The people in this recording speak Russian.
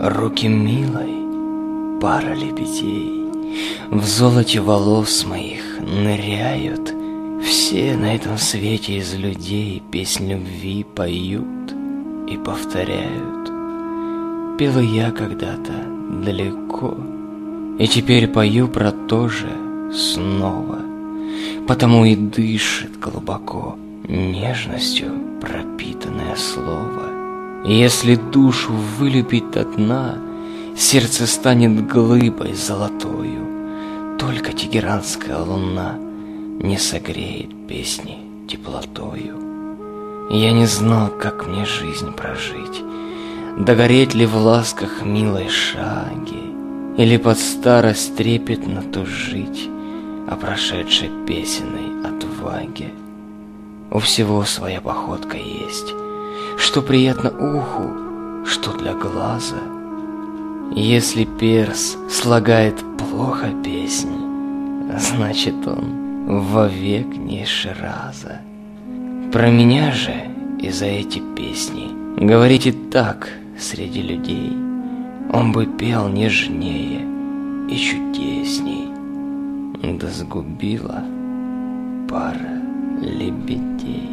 руки милой, пара лебедей. В золоте волос моих ныряют. Все на этом свете из людей Песнь любви поют и повторяют. Пела я когда-то далеко И теперь пою про то же снова. Потому и дышит глубоко Нежностью пропитанное слово если душу вылюбить до дна, Сердце станет глыбой золотою. Только тегеранская луна Не согреет песни теплотою. Я не знал, как мне жизнь прожить, Догореть ли в ласках милой шаги, Или под старость трепетно тужить О прошедшей песенной отваге. У всего своя походка есть, что приятно уху, что для глаза. Если перс слагает плохо песнь, значит он вовек не шраза. Про меня же и за эти песни говорите так среди людей, он бы пел нежнее и чудесней, да сгубила пара лебедей.